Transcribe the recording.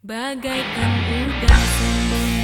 Bagaikan udang sembunyi.